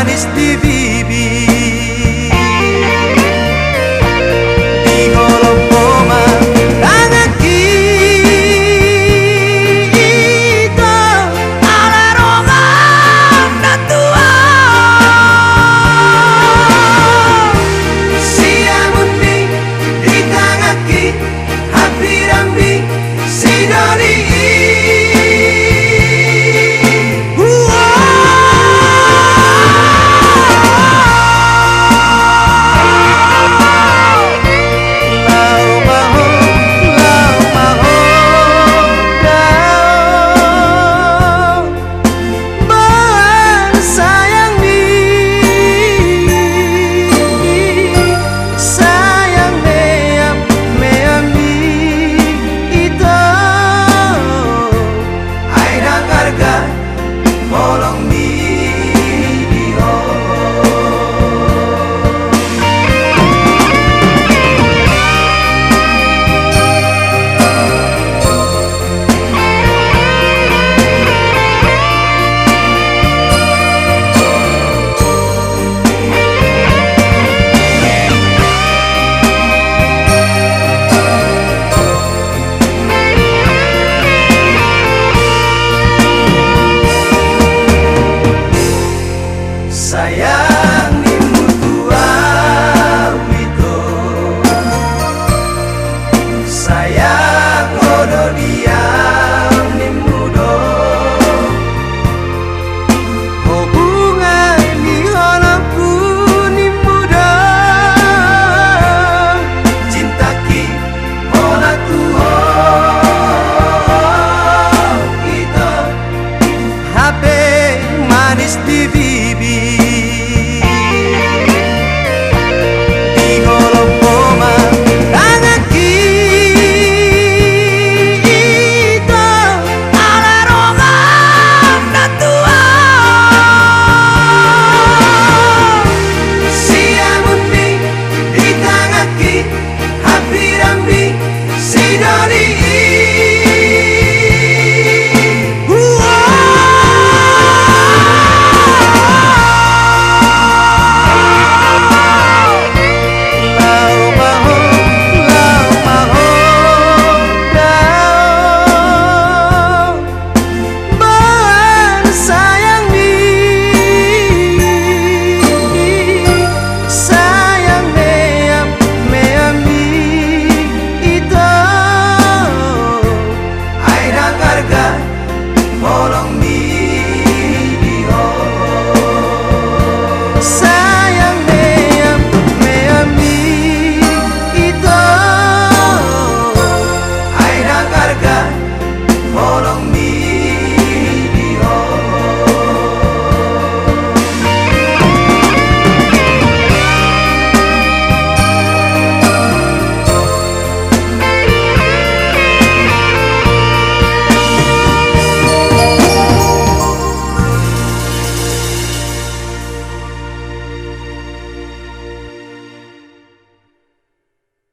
Paris di Bibi Sério?